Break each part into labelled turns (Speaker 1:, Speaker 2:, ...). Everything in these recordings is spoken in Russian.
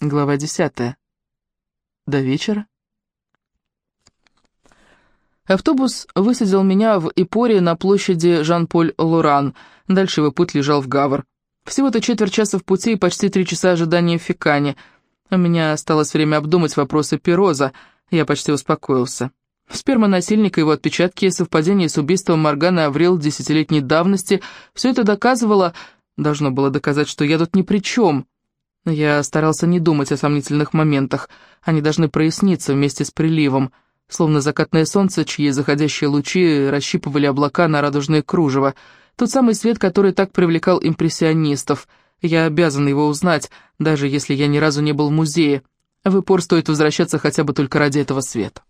Speaker 1: Глава десятая. До вечера. Автобус высадил меня в Ипоре на площади Жан-Поль-Лоран. Дальше его путь лежал в Гавр. Всего-то четверть часа в пути и почти три часа ожидания в Фикане. У меня осталось время обдумать вопросы Пироза. Я почти успокоился. Сперма насильника, его отпечатки совпадение с убийством Моргана Аврил десятилетней давности — все это доказывало, должно было доказать, что я тут ни при чем — я старался не думать о сомнительных моментах. Они должны проясниться вместе с приливом, словно закатное солнце, чьи заходящие лучи расщипывали облака на радужное кружево. Тот самый свет, который так привлекал импрессионистов. Я обязан его узнать, даже если я ни разу не был в музее. В Ипор стоит возвращаться хотя бы только ради этого света.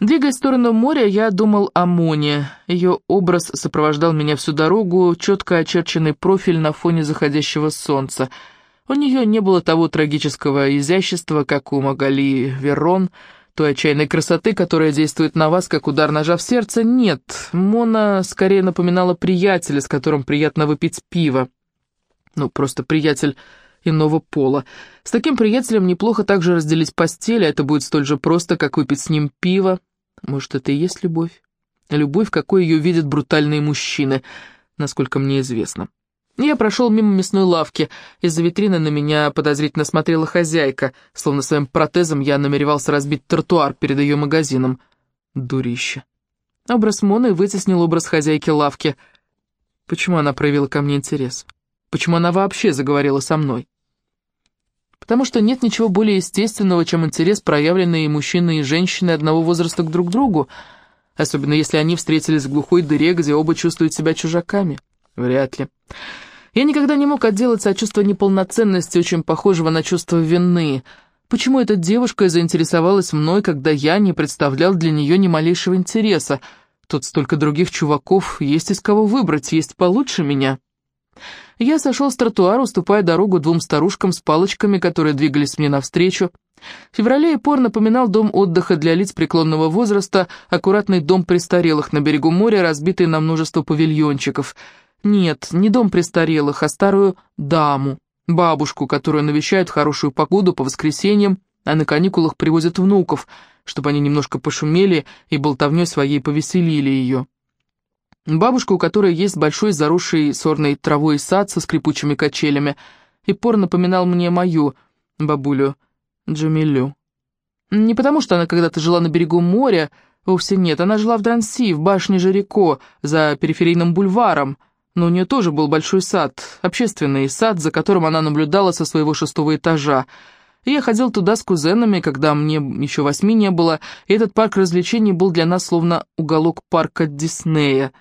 Speaker 1: Двигаясь в сторону моря, я думал о Моне. Ее образ сопровождал меня всю дорогу, четко очерченный профиль на фоне заходящего солнца — у нее не было того трагического изящества, как у Магали Верон, той отчаянной красоты, которая действует на вас, как удар ножа в сердце, нет. Мона скорее напоминала приятеля, с которым приятно выпить пиво. Ну, просто приятель иного пола. С таким приятелем неплохо также разделить постель, а это будет столь же просто, как выпить с ним пиво. Может, это и есть любовь? Любовь, какой ее видят брутальные мужчины, насколько мне известно. Я прошел мимо мясной лавки. Из-за витрины на меня подозрительно смотрела хозяйка, словно своим протезом я намеревался разбить тротуар перед ее магазином. Дурище. Образ Моны вытеснил образ хозяйки лавки. Почему она проявила ко мне интерес? Почему она вообще заговорила со мной? Потому что нет ничего более естественного, чем интерес, проявленный мужчины и женщины одного возраста к друг другу, особенно если они встретились в глухой дыре, где оба чувствуют себя чужаками. Вряд ли. Я никогда не мог отделаться от чувства неполноценности, очень похожего на чувство вины. Почему эта девушка заинтересовалась мной, когда я не представлял для нее ни малейшего интереса? Тут столько других чуваков, есть из кого выбрать, есть получше меня. Я сошел с тротуара, уступая дорогу двум старушкам с палочками, которые двигались мне навстречу. В феврале Ипор напоминал дом отдыха для лиц преклонного возраста, аккуратный дом престарелых на берегу моря, разбитый на множество павильончиков — нет, не дом престарелых, а старую даму, бабушку, которую навещают в хорошую погоду по воскресеньям, а на каникулах привозят внуков, чтобы они немножко пошумели и болтовней своей повеселили ее. Бабушка, у которой есть большой заросший сорной травой сад со скрипучими качелями, и пор напоминал мне мою бабулю Джамилю. Не потому, что она когда-то жила на берегу моря, вовсе нет, она жила в Дранси, в башне Жирико, за периферийным бульваром, но у нее тоже был большой сад, общественный сад, за которым она наблюдала со своего шестого этажа. И я ходил туда с кузенами, когда мне еще восьми не было, и этот парк развлечений был для нас словно уголок парка Диснея.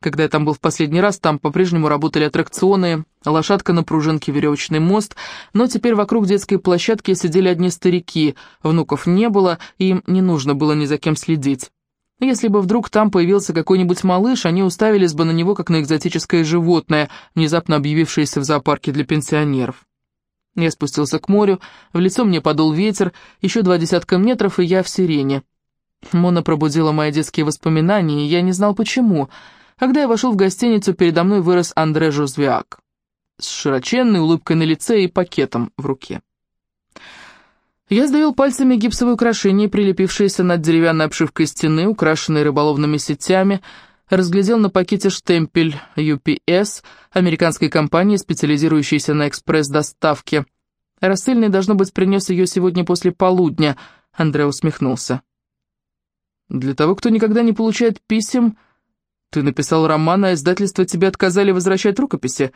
Speaker 1: Когда я там был в последний раз, там по-прежнему работали аттракционы, лошадка на пружинке, веревочный мост, но теперь вокруг детской площадки сидели одни старики, внуков не было, и им не нужно было ни за кем следить. Если бы вдруг там появился какой-нибудь малыш, они уставились бы на него, как на экзотическое животное, внезапно объявившееся в зоопарке для пенсионеров. Я спустился к морю, в лицо мне подул ветер, еще два десятка метров, и я в сирене. Мона пробудила мои детские воспоминания, и я не знал почему. Когда я вошел в гостиницу, передо мной вырос Андре Жозвиак с широченной улыбкой на лице и пакетом в руке. Я сдавил пальцами гипсовые украшения, прилепившиеся над деревянной обшивкой стены, украшенной рыболовными сетями, разглядел на пакете штемпель UPS, американской компании, специализирующейся на экспресс-доставке. Рассыльный, должно быть, принес ее сегодня после полудня, Андре усмехнулся. «Для того, кто никогда не получает писем, ты написал роман, а издательство тебе отказали возвращать рукописи?»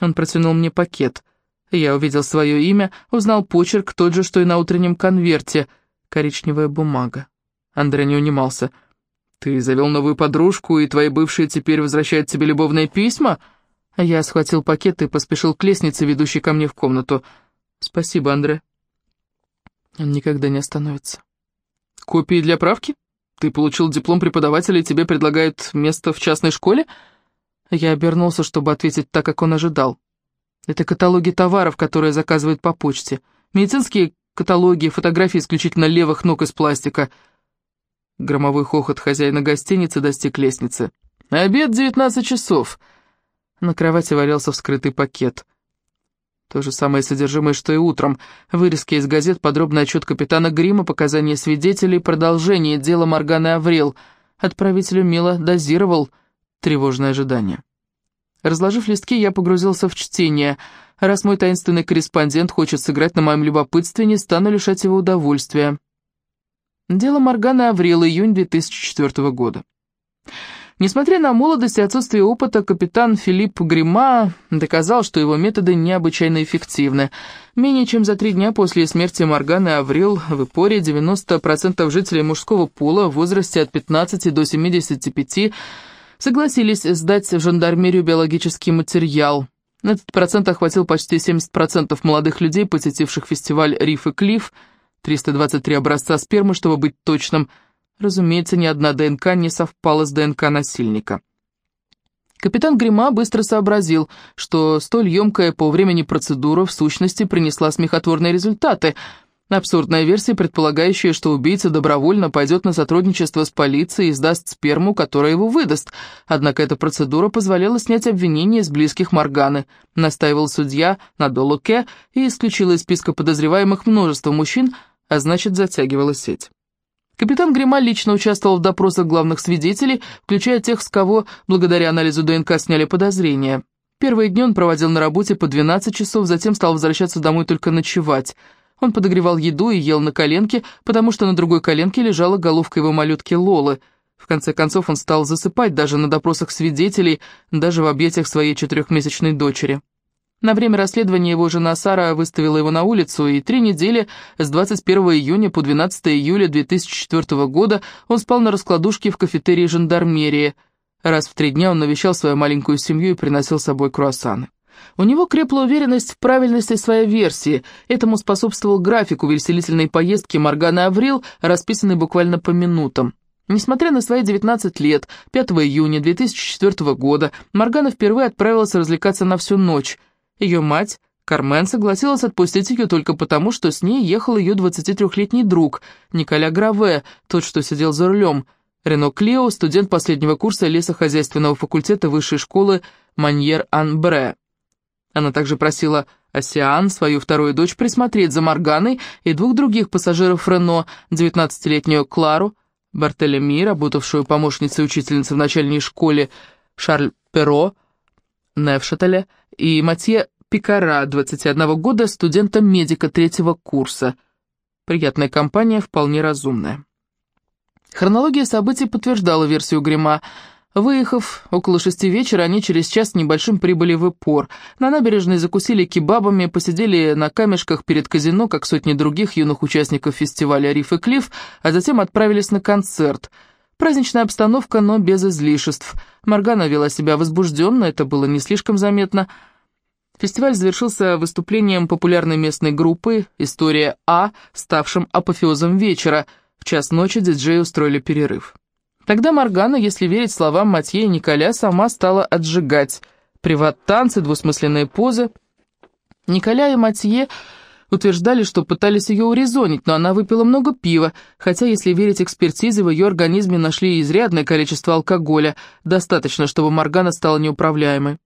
Speaker 1: Он протянул мне пакет — я увидел свое имя, узнал почерк, тот же, что и на утреннем конверте. Коричневая бумага. Андрей не унимался. «Ты завел новую подружку, и твои бывшие теперь возвращают тебе любовные письма?» Я схватил пакет и поспешил к лестнице, ведущей ко мне в комнату. «Спасибо, Андре». Он никогда не остановится. «Копии для правки? Ты получил диплом преподавателя, и тебе предлагают место в частной школе?» Я обернулся, чтобы ответить так, как он ожидал. Это каталоги товаров, которые заказывают по почте. Медицинские каталоги, фотографии исключительно левых ног из пластика. Громовой хохот хозяина гостиницы достиг лестницы. «Обед 19 часов». На кровати валялся вскрытый пакет. То же самое содержимое, что и утром. Вырезки из газет, подробный отчет капитана Грима, показания свидетелей, продолжение дела Морганы Аврил. Отправитель умело дозировал тревожное ожидание. Разложив листки, я погрузился в чтение. Раз мой таинственный корреспондент хочет сыграть на моем любопытстве, не стану лишать его удовольствия. Дело Морганы Аврил, июнь 2004 года. Несмотря на молодость и отсутствие опыта, капитан Филипп Грима доказал, что его методы необычайно эффективны. Менее чем за три дня после смерти Морганы Аврил в Ипоре 90% жителей мужского пола в возрасте от 15 до 75 согласились сдать в жандармерию биологический материал. Этот процент охватил почти 70% молодых людей, посетивших фестиваль «Риф и Клифф», 323 образца спермы, чтобы быть точным – Разумеется, ни одна ДНК не совпала с ДНК насильника. Капитан Грима быстро сообразил, что столь емкая по времени процедура в сущности принесла смехотворные результаты. Абсурдная версия, предполагающая, что убийца добровольно пойдет на сотрудничество с полицией и сдаст сперму, которая его выдаст. Однако эта процедура позволяла снять обвинения с близких Морганы, настаивал судья на Долуке и исключила из списка подозреваемых множество мужчин, а значит затягивала сеть. Капитан Грималь лично участвовал в допросах главных свидетелей, включая тех, с кого, благодаря анализу ДНК, сняли подозрения. Первые дни он проводил на работе по 12 часов, затем стал возвращаться домой только ночевать. Он подогревал еду и ел на коленке, потому что на другой коленке лежала головка его малютки Лолы. В конце концов он стал засыпать даже на допросах свидетелей, даже в объятиях своей четырехмесячной дочери. На время расследования его жена Сара выставила его на улицу, и три недели с 21 июня по 12 июля 2004 года он спал на раскладушке в кафетерии жандармерии. Раз в три дня он навещал свою маленькую семью и приносил с собой круассаны. У него крепла уверенность в правильности своей версии. Этому способствовал график увеселительной поездки Морганы Аврил, расписанный буквально по минутам. Несмотря на свои 19 лет, 5 июня 2004 года Моргана впервые отправилась развлекаться на всю ночь – ее мать, Кармен, согласилась отпустить ее только потому, что с ней ехал ее 23-летний друг, Николя Граве, тот, что сидел за рулем. Рено Клео, студент последнего курса лесохозяйственного факультета высшей школы Маньер-Анбре. Она также просила Осиан, свою вторую дочь, присмотреть за Морганой и двух других пассажиров Рено, 19-летнюю Клару, Бартелеми, работавшую помощницей учительницы в начальной школе Шарль Перо, Невшателя, и Матье Пикара, 21 года, студента-медика третьего курса. Приятная компания, вполне разумная. Хронология событий подтверждала версию Грима. Выехав около шести вечера, они через час небольшим прибыли в Ипор. На набережной закусили кебабами, посидели на камешках перед казино, как сотни других юных участников фестиваля «Риф и Клифф», а затем отправились на концерт – Праздничная обстановка, но без излишеств. Моргана вела себя возбужденно, это было не слишком заметно. Фестиваль завершился выступлением популярной местной группы «История А», ставшим апофеозом вечера. В час ночи диджеи устроили перерыв. Тогда Моргана, если верить словам Матье и Николя, сама стала отжигать. Приват-танцы, двусмысленные позы. Николя и Матье утверждали, что пытались ее урезонить, но она выпила много пива, хотя, если верить экспертизе, в ее организме нашли изрядное количество алкоголя, достаточно, чтобы Моргана стала неуправляемой.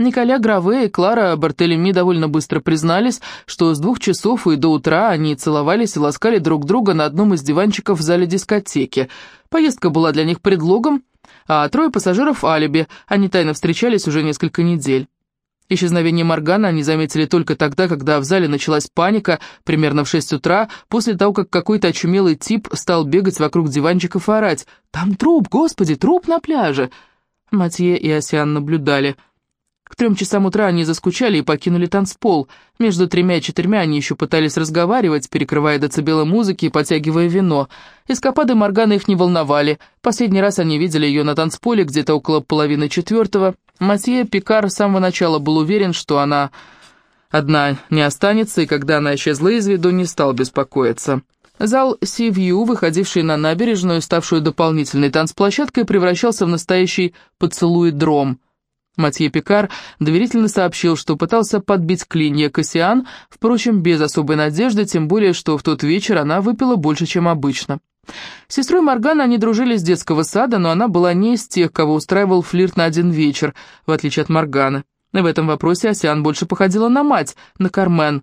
Speaker 1: Николя Граве и Клара Бартелеми довольно быстро признались, что с двух часов и до утра они целовались и ласкали друг друга на одном из диванчиков в зале дискотеки. Поездка была для них предлогом, а трое пассажиров – алиби, они тайно встречались уже несколько недель. Исчезновение Моргана они заметили только тогда, когда в зале началась паника, примерно в 6 утра, после того, как какой-то очумелый тип стал бегать вокруг диванчиков и орать «Там труп, господи, труп на пляже!» Матье и Осиан наблюдали – к трем часам утра они заскучали и покинули танцпол. Между тремя и четырьмя они еще пытались разговаривать, перекрывая децибелы музыки и потягивая вино. Эскапады Морганы их не волновали. Последний раз они видели ее на танцполе где-то около половины четвертого. Матье Пикар с самого начала был уверен, что она одна не останется, и когда она исчезла из виду, не стал беспокоиться. Зал Сивью, выходивший на набережную, ставшую дополнительной танцплощадкой, превращался в настоящий поцелуй-дром – Матье Пикар доверительно сообщил, что пытался подбить клинья Кассиан, впрочем, без особой надежды, тем более, что в тот вечер она выпила больше, чем обычно. С сестрой Моргана они дружили с детского сада, но она была не из тех, кого устраивал флирт на один вечер, в отличие от Морганы. В этом вопросе Асиан больше походила на мать, на Кармен.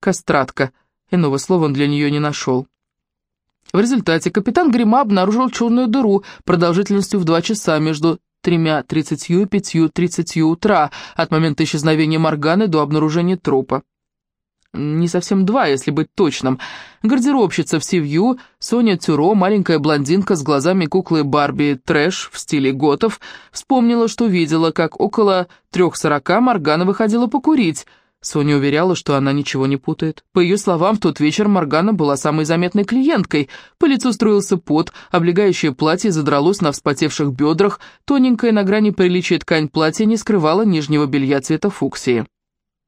Speaker 1: Кастратка. Иного слова он для нее не нашел. В результате капитан Грима обнаружил черную дыру продолжительностью в два часа между тремя тридцатью пятью тридцатью утра от момента исчезновения Морганы до обнаружения трупа. Не совсем два, если быть точным. Гардеробщица в Сивью, Соня Тюро, маленькая блондинка с глазами куклы Барби Трэш в стиле готов, вспомнила, что видела, как около трех сорока Моргана выходила покурить. Соня уверяла, что она ничего не путает. По ее словам, в тот вечер Моргана была самой заметной клиенткой. По лицу струился пот, облегающее платье задралось на вспотевших бедрах, тоненькая на грани приличия ткань платья не скрывала нижнего белья цвета фуксии.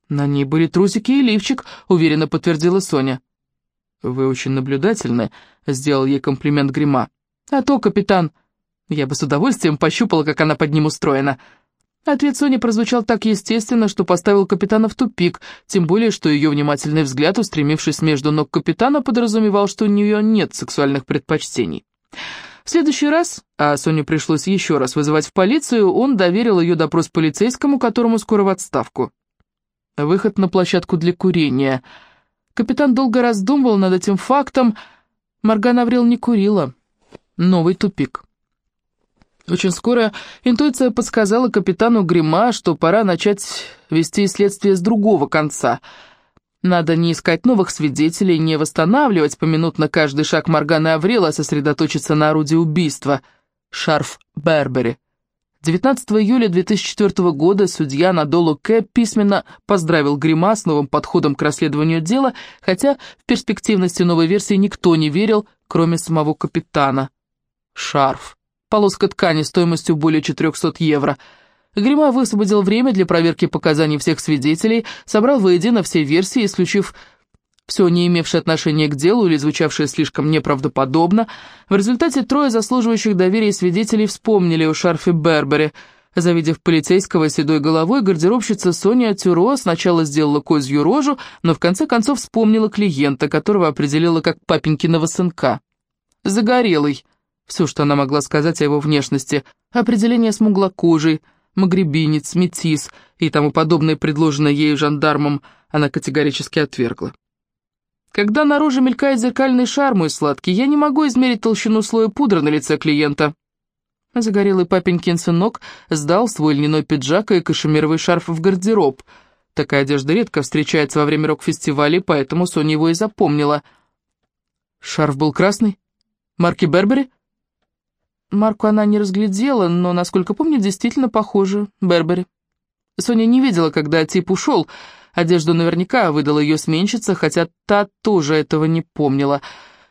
Speaker 1: «На ней были трусики и лифчик», — уверенно подтвердила Соня. «Вы очень наблюдательны», — сделал ей комплимент Грима. «А то, капитан, я бы с удовольствием пощупала, как она под ним устроена». Ответ Сони прозвучал так естественно, что поставил капитана в тупик, тем более, что ее внимательный взгляд, устремившись между ног капитана, подразумевал, что у нее нет сексуальных предпочтений. В следующий раз, а Соне пришлось еще раз вызывать в полицию, он доверил ее допрос полицейскому, которому скоро в отставку. Выход на площадку для курения. Капитан долго раздумывал над этим фактом. Морган Аврил не курила. Новый тупик. Очень скоро интуиция подсказала капитану Грима, что пора начать вести следствие с другого конца. Надо не искать новых свидетелей, не восстанавливать поминутно каждый шаг Моргана Аврила, а сосредоточиться на орудии убийства. Шарф Бербери. 19 июля 2004 года судья Надолу Кэ письменно поздравил Грима с новым подходом к расследованию дела, хотя в перспективности новой версии никто не верил, кроме самого капитана. Шарф. Полоска ткани стоимостью более 400 евро. Грима высвободил время для проверки показаний всех свидетелей, собрал воедино все версии, исключив все не имевшее отношения к делу или звучавшее слишком неправдоподобно. В результате трое заслуживающих доверия свидетелей вспомнили о шарфе Бербере. Завидев полицейского седой головой, гардеробщица Соня Тюро сначала сделала козью рожу, но в конце концов вспомнила клиента, которого определила как папенькиного сынка. «Загорелый». Все, что она могла сказать о его внешности. Определение смуглокожий, магребинец, метис и тому подобное, предложенное ею жандармом, она категорически отвергла. Когда на мелькает зеркальный шар, мой сладкий, я не могу измерить толщину слоя пудры на лице клиента. Загорелый папенькин сынок сдал свой льняной пиджак и кашемировый шарф в гардероб. Такая одежда редко встречается во время рок-фестивалей, поэтому Соня его и запомнила. Шарф был красный? Марки Бербери? Марку она не разглядела, но, насколько помню, действительно похоже. Бербери. Соня не видела, когда тип ушел, Одежду наверняка выдала ее сменщица, хотя та тоже этого не помнила.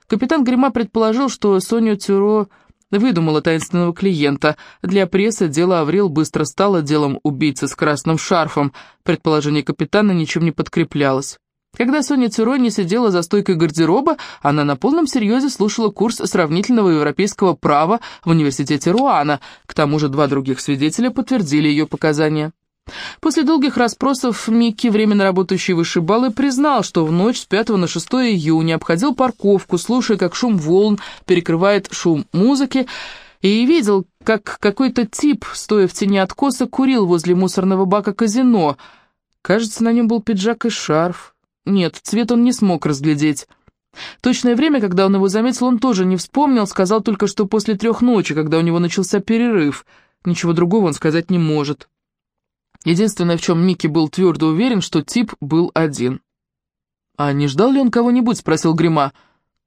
Speaker 1: Капитан Грима предположил, что Соню Тюро выдумала таинственного клиента. Для прессы дело Аврил быстро стало делом убийцы с красным шарфом. Предположение капитана ничем не подкреплялось. Когда Соня Тюро не сидела за стойкой гардероба, она на полном серьезе слушала курс сравнительного европейского права в университете Руана. К тому же два других свидетеля подтвердили ее показания. После долгих расспросов Микки, временно работающий вышибалы, признал, что в ночь с 5 на 6 июня обходил парковку, слушая, как шум волн перекрывает шум музыки, и видел, как какой-то тип, стоя в тени откоса, курил возле мусорного бака казино. Кажется, на нем был пиджак и шарф. Нет, цвет он не смог разглядеть. Точное время, когда он его заметил, он тоже не вспомнил, сказал только, что после трех ночи, когда у него начался перерыв. Ничего другого он сказать не может. Единственное, в чем Микки был твердо уверен, что тип был один. «А не ждал ли он кого-нибудь?» — спросил Грима.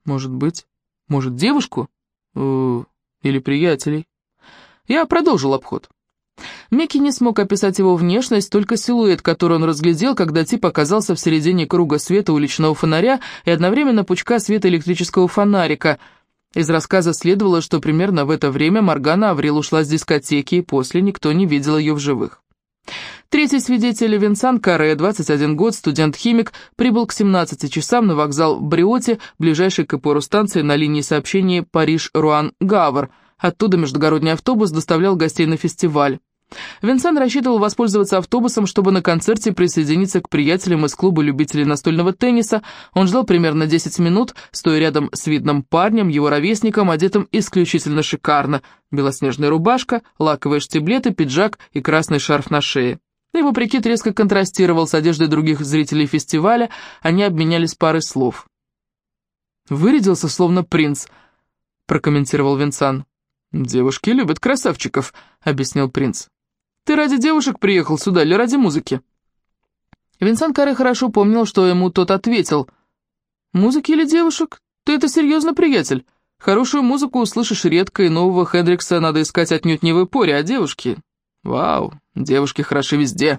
Speaker 1: «Может быть. Может, девушку? Э, или приятелей?» Я продолжил обход. Микки не смог описать его внешность, только силуэт, который он разглядел, когда тип оказался в середине круга света уличного фонаря и одновременно пучка света электрического фонарика. Из рассказа следовало, что примерно в это время Моргана Аврил ушла с дискотеки, и после никто не видел ее в живых. Третий свидетель Винсан Каре, 21 год, студент-химик, прибыл к 17 часам на вокзал Бриоте, ближайшей к Эпору станции на линии сообщения Париж-Руан-Гавр. Оттуда междугородний автобус доставлял гостей на фестиваль. Винсан рассчитывал воспользоваться автобусом, чтобы на концерте присоединиться к приятелям из клуба любителей настольного тенниса. Он ждал примерно 10 минут, стоя рядом с видным парнем, его ровесником, одетым исключительно шикарно. Белоснежная рубашка, лаковые штиблеты, пиджак и красный шарф на шее. Его прикид резко контрастировал с одеждой других зрителей фестиваля, они обменялись парой слов. «Вырядился, словно принц», — прокомментировал Винсан. «Девушки любят красавчиков», — объяснил принц. «Ты ради девушек приехал сюда или ради музыки?» Винсан Каре хорошо помнил, что ему тот ответил. «Музыки или девушек? Ты это серьезно, приятель? Хорошую музыку услышишь редко, и нового Хендрикса надо искать отнюдь не в Эпоре, а девушки. Вау, девушки хороши везде».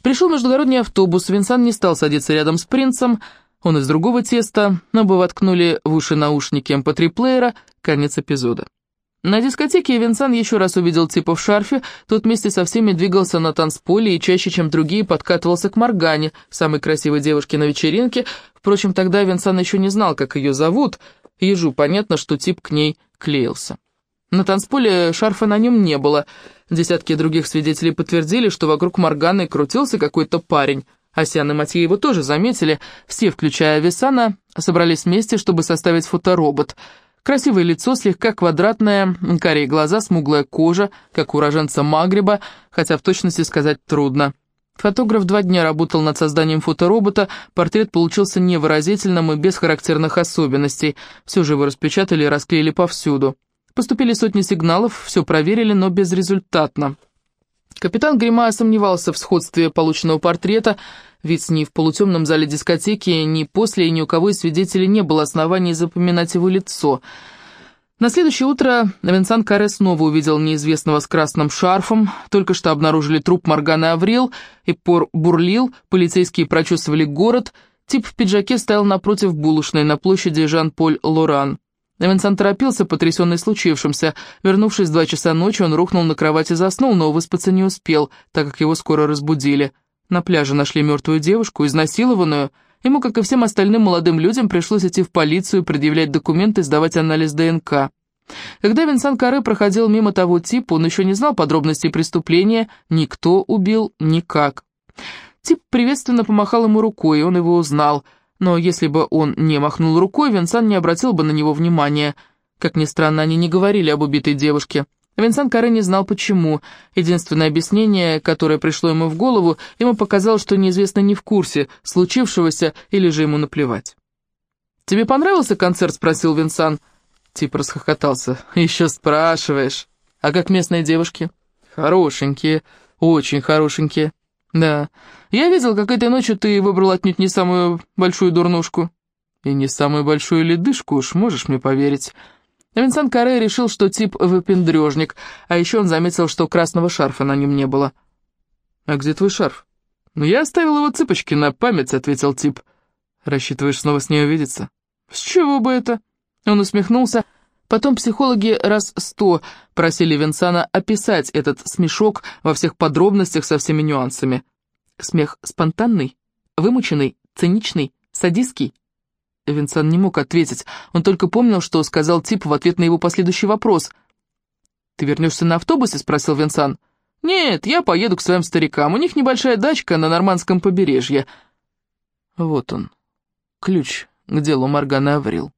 Speaker 1: Пришел междугородний автобус, Винсан не стал садиться рядом с принцем, он из другого теста, но бы воткнули в уши наушники mp3-плеера, эм конец эпизода. На дискотеке Винсан еще раз увидел типа в шарфе, тот вместе со всеми двигался на танцполе и чаще, чем другие, подкатывался к Моргане, самой красивой девушке на вечеринке. Впрочем, тогда Винсан еще не знал, как ее зовут. Ежу понятно, что тип к ней клеился. На танцполе шарфа на нем не было. Десятки других свидетелей подтвердили, что вокруг Морганы крутился какой-то парень. Асян и Матье его тоже заметили. Все, включая Висана, собрались вместе, чтобы составить фоторобот — Красивое лицо, слегка квадратное, карие глаза, смуглая кожа, как у уроженца Магриба, хотя в точности сказать трудно. Фотограф два дня работал над созданием фоторобота, портрет получился невыразительным и без характерных особенностей. Все же его распечатали и расклеили повсюду. Поступили сотни сигналов, все проверили, но безрезультатно. Капитан Грима сомневался в сходстве полученного портрета, ведь ни в полутемном зале дискотеки, ни после, ни у кого из свидетелей не было оснований запоминать его лицо. На следующее утро Винсан Каре снова увидел неизвестного с красным шарфом, только что обнаружили труп Морганы Аврил, и пор бурлил, полицейские прочесывали город, тип в пиджаке стоял напротив булочной на площади Жан-Поль Лоран. Винсан торопился, потрясенный случившимся. Вернувшись в два часа ночи, он рухнул на кровать и заснул, но выспаться не успел, так как его скоро разбудили. На пляже нашли мертвую девушку, изнасилованную. Ему, как и всем остальным молодым людям, пришлось идти в полицию, предъявлять документы, сдавать анализ ДНК. Когда Винсан Каре проходил мимо того типа, он еще не знал подробностей преступления, никто убил никак. Тип приветственно помахал ему рукой, и он его узнал – но если бы он не махнул рукой, Винсан не обратил бы на него внимания. Как ни странно, они не говорили об убитой девушке. Винсан Каре не знал почему. Единственное объяснение, которое пришло ему в голову, ему показалось, что неизвестно не в курсе случившегося или же ему наплевать. «Тебе понравился концерт?» — спросил Винсан. Тип расхохотался. «Еще спрашиваешь. А как местные девушки?» «Хорошенькие, очень хорошенькие». «Да, я видел, как этой ночью ты выбрал отнюдь не самую большую дурнушку». «И не самую большую ледышку, уж можешь мне поверить». Винсан Каре решил, что тип выпендрежник, а еще он заметил, что красного шарфа на нем не было. «А где твой шарф?» «Ну, я оставил его цыпочки на память», — ответил тип. «Рассчитываешь снова с ней увидеться?» «С чего бы это?» Он усмехнулся. Потом психологи раз сто просили Винсана описать этот смешок во всех подробностях со всеми нюансами. Смех спонтанный, вымученный, циничный, садистский. Винсан не мог ответить, он только помнил, что сказал тип в ответ на его последующий вопрос. «Ты вернешься на автобусе?» — спросил Винсан. «Нет, я поеду к своим старикам, у них небольшая дачка на нормандском побережье». Вот он, ключ к делу Маргана Аврил.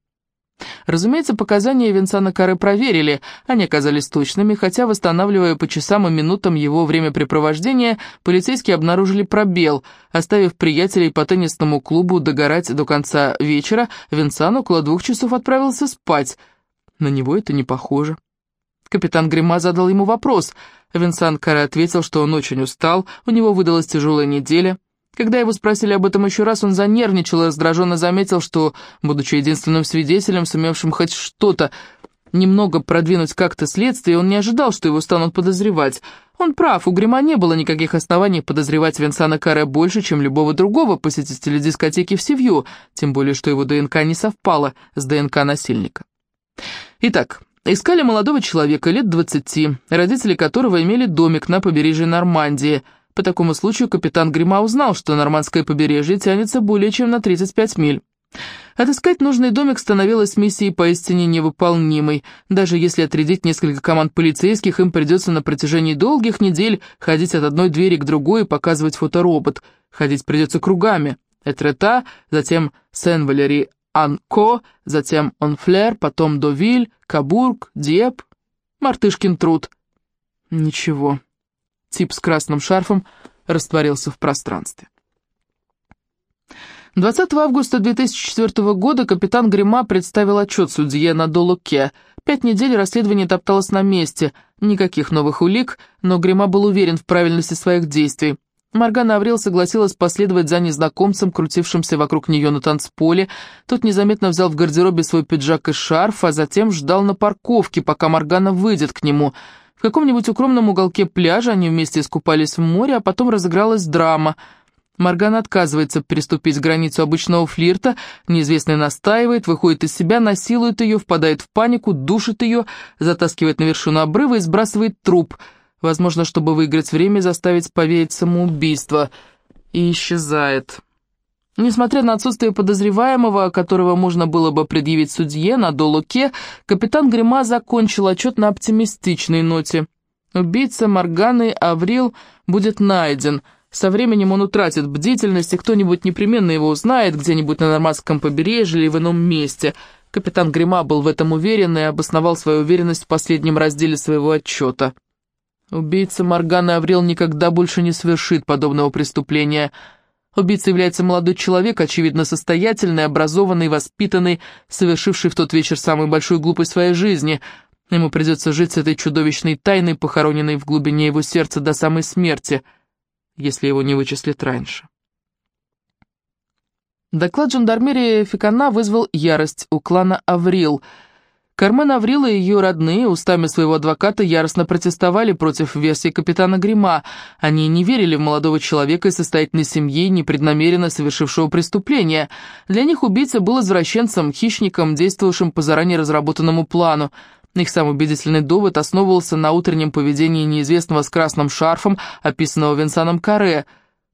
Speaker 1: Разумеется, показания Винсана Каре проверили, они оказались точными, хотя, восстанавливая по часам и минутам его времяпрепровождения, полицейские обнаружили пробел. Оставив приятелей по теннисному клубу догорать до конца вечера, Винсан около двух часов отправился спать. На него это не похоже. Капитан Грима задал ему вопрос. Винсан Каре ответил, что он очень устал, у него выдалась тяжелая неделя. Когда его спросили об этом еще раз, он занервничал и раздраженно заметил, что, будучи единственным свидетелем, сумевшим хоть что-то немного продвинуть как-то следствие, он не ожидал, что его станут подозревать. Он прав, у Грима не было никаких оснований подозревать Винсана Каре больше, чем любого другого посетителя дискотеки в Севью, тем более, что его ДНК не совпала с ДНК насильника. Итак, искали молодого человека лет двадцати, родители которого имели домик на побережье Нормандии – по такому случаю капитан Грима узнал, что нормандское побережье тянется более чем на 35 миль. Отыскать нужный домик становилось миссией поистине невыполнимой. Даже если отрядить несколько команд полицейских, им придется на протяжении долгих недель ходить от одной двери к другой и показывать фоторобот. Ходить придется кругами. Этрета, затем Сен-Валери-Анко, затем Онфлер, потом Довиль, Кабург, Диеп. Мартышкин труд. Ничего. Тип с красным шарфом растворился в пространстве. 20 августа 2004 года капитан Грима представил отчет судье на Долуке. Пять недель расследование топталось на месте, никаких новых улик, но Грима был уверен в правильности своих действий. Маргана Аврил согласилась последовать за незнакомцем, крутившимся вокруг нее на танцполе. Тот незаметно взял в гардеробе свой пиджак и шарф, а затем ждал на парковке, пока Маргана выйдет к нему. Каком-нибудь укромном уголке пляжа они вместе искупались в море, а потом разыгралась драма — Морган отказывается переступить границу обычного флирта, неизвестный настаивает, выходит из себя, насилует ее, впадает в панику, душит ее, затаскивает на вершину обрыва и сбрасывает труп, возможно, чтобы выиграть время заставить поверить самоубийство, и исчезает. Несмотря на отсутствие подозреваемого, которого можно было бы предъявить судье на долуке, капитан Грима закончил отчет на оптимистичной ноте. Убийца Морганы Аврил будет найден – со временем он утратит бдительность, и кто-нибудь непременно его узнает где-нибудь на нормандском побережье или в ином месте. Капитан Грима был в этом уверен и обосновал свою уверенность в последнем разделе своего отчета. Убийца Моргана Аврил никогда больше не совершит подобного преступления. Убийца является молодой человек, очевидно состоятельный, образованный, воспитанный, совершивший в тот вечер самую большую глупость своей жизни. Ему придется жить с этой чудовищной тайной, похороненной в глубине его сердца до самой смерти — если его не вычислят раньше. Доклад жандармерии Фикана вызвал ярость у клана Аврил. Кармен Аврил и ее родные устами своего адвоката яростно протестовали против версии капитана Грима. Они не верили в молодого человека из состоятельной семьи, непреднамеренно совершившего преступление. Для них убийца был извращенцем, хищником, действовавшим по заранее разработанному плану. Их самый убедительный довод основывался на утреннем поведении неизвестного с красным шарфом, описанного Винсаном Каре.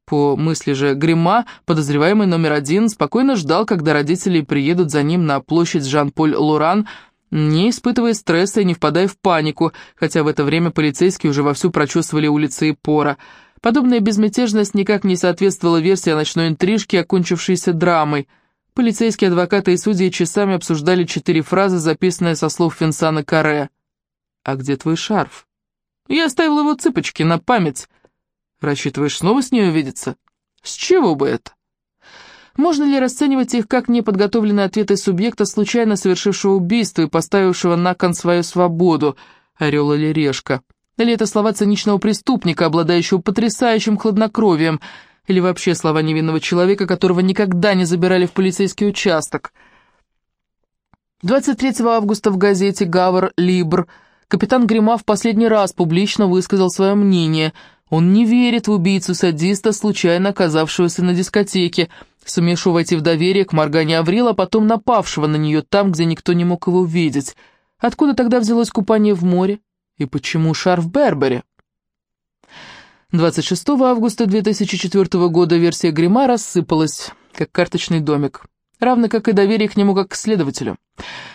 Speaker 1: По мысли же Грима, подозреваемый номер один спокойно ждал, когда родители приедут за ним на площадь Жан-Поль-Лоран, не испытывая стресса и не впадая в панику, хотя в это время полицейские уже вовсю прочесывали улицы и пора. Подобная безмятежность никак не соответствовала версии о ночной интрижке, окончившейся драмой – Полицейские, адвокаты и судьи часами обсуждали четыре фразы, записанные со слов Финсана Каре. «А где твой шарф?» «Я оставил его цыпочки на память». «Рассчитываешь снова с ней увидеться?» «С чего бы это?» Можно ли расценивать их как неподготовленные ответы субъекта, случайно совершившего убийство и поставившего на кон свою свободу, орел или решка? Или это слова циничного преступника, обладающего потрясающим хладнокровием – или вообще слова невинного человека, которого никогда не забирали в полицейский участок. 23 августа в газете «Гавр Либр» капитан Грима в последний раз публично высказал свое мнение. Он не верит в убийцу-садиста, случайно оказавшегося на дискотеке, сумевшего войти в доверие к Моргане Аврил, а потом напавшего на нее там, где никто не мог его увидеть. Откуда тогда взялось купание в море? И почему шар в Бербере? 26 августа 2004 года версия Грима рассыпалась, как карточный домик, равно как и доверие к нему как к следователю.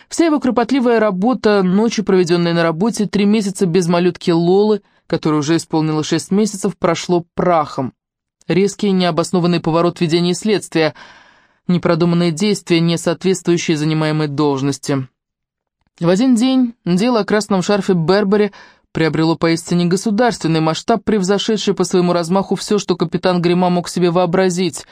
Speaker 1: Вся его кропотливая работа, ночи, проведенные на работе, три месяца без малютки Лолы, которая уже исполнила шесть месяцев, прошло прахом. Резкий необоснованный поворот ведения следствия, непродуманные действия, не соответствующие занимаемой должности. В один день дело о красном шарфе Бербери – приобрело поистине государственный масштаб, превзошедший по своему размаху все, что капитан Грима мог себе вообразить.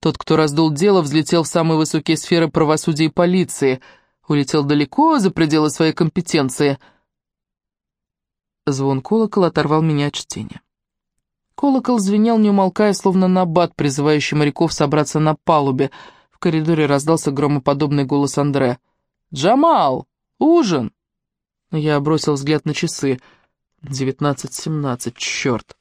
Speaker 1: Тот, кто раздул дело, взлетел в самые высокие сферы правосудия и полиции, улетел далеко за пределы своей компетенции. Звон колокола оторвал меня от чтения. Колокол звенел, не умолкая, словно набат, призывающий моряков собраться на палубе. В коридоре раздался громоподобный голос Андре. «Джамал! Ужин!» Я бросил взгляд на часы. Девятнадцать семнадцать, черт.